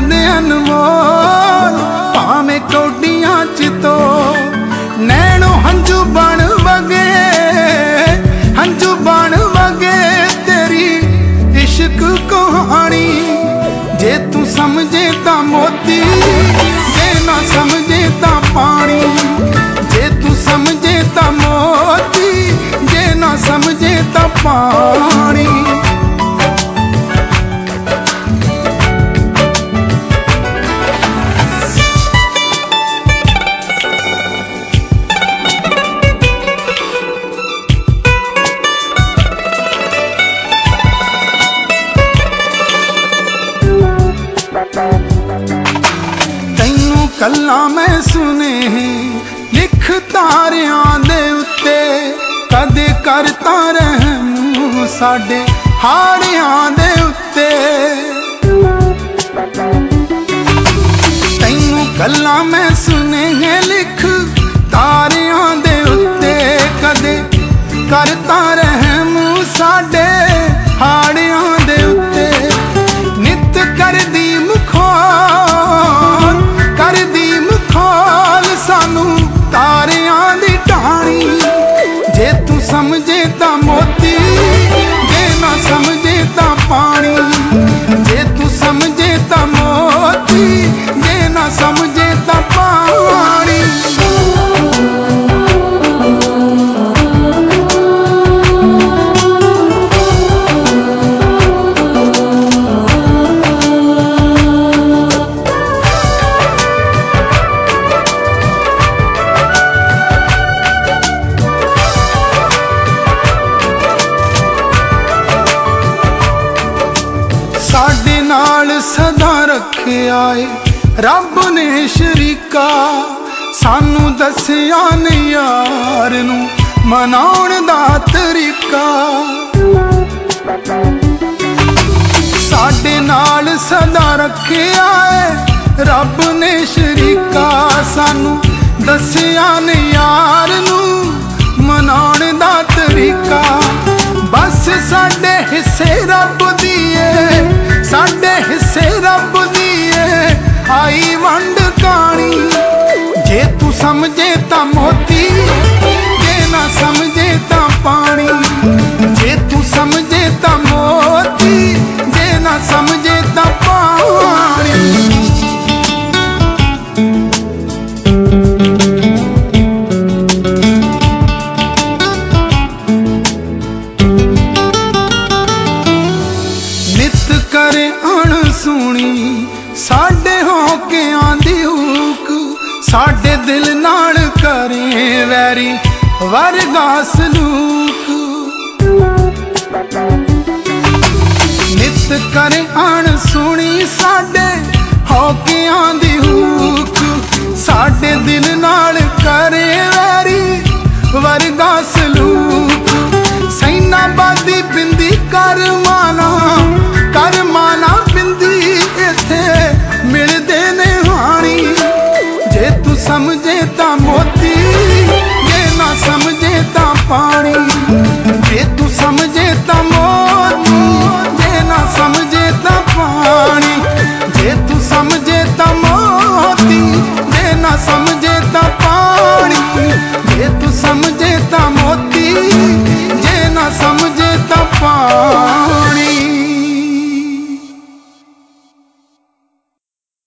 ਨੈਣ ਅਨਮੋਲ, ਭਾਵੇਂ ਕੋਡੀਆਂ ਚ ਤੋ। ਨੈਣੋ ਹੰਝੂ ਬਣ ਵਗੇ, ਹੰਝੂ ਬਣ ਵਗੇ, ਤੇਰੀ ਇਸ਼ਕ ਕਹਾਣੀ ਜੇ ਤੂੰ ਸਮਝੇ ਤਾਂ ਮੋਤੀ, ਜੇ ਨਾ ਸਮਝ ਕੱਲਾਂ ਮੈਂ ਸੁਨੇ ਲਿਖ ਤਾਰਿਆਂ ਦੇ ਉੱਤੇ, ਕਦੇ ਕਰਤਾ ਰਹਿਮ ਸਾਡੇ ਹਾੜਿਆਂ ਦੇ ਉੱਤੇ। ਤੈਨੂੰ ਕੱਲਾਂ ਮੈਂ ਸੁਨੇ ਲਿਖ ਜੇ ਰੱਖਿਆ ਏ। ਰੱਬ ਨੇ ਸ਼ਰੀਕਾ ਸਾਨੂੰ ਦੱਸਿਆ ਨੀ ਯਾਰ ਨੂੰ। ਮਨਾਉਣ ਦਾ ਤਰੀਕਾ। ਸਾਡੇ ਨਾਲ ਸਦਾ ਰੱਖਿਆ ਏ। ਰੱਬ ਨੇ ਸ਼ਰੀਕਾ ਸਾਨੂੰ ਦੱਸਿਆ ਨੀ ਯਾਰ ਨੂੰ। ਮਨਾਉਣ ਦਾ ਤਰੀਕਾ। ਸਮਝੇ ਤਾਂ ਮੋਤੀ ਜੇ ਨਾ ਸਮਝੇ ਤਾਂ ਪਾਣੀ। ਜੇ ਤੂੰ ਸਮਝੇ ਤਾਂ ਮੋਤੀ ਜੇ ਨਾ ਸਮਝੇ ਤਾਂ ਪਾਣੀ। ਨਿਤ ਕਰੇ ਅਣ ਸੁਣੀ ਸਾਡੇ ਕੇ ਦੀ ਹੂਕ ਸਾਡੇ ਦਿਲ ਨਾਲ ਕਰੇ ਵੈਰੀ ਵਰਗਾ ਸਲੂਕ।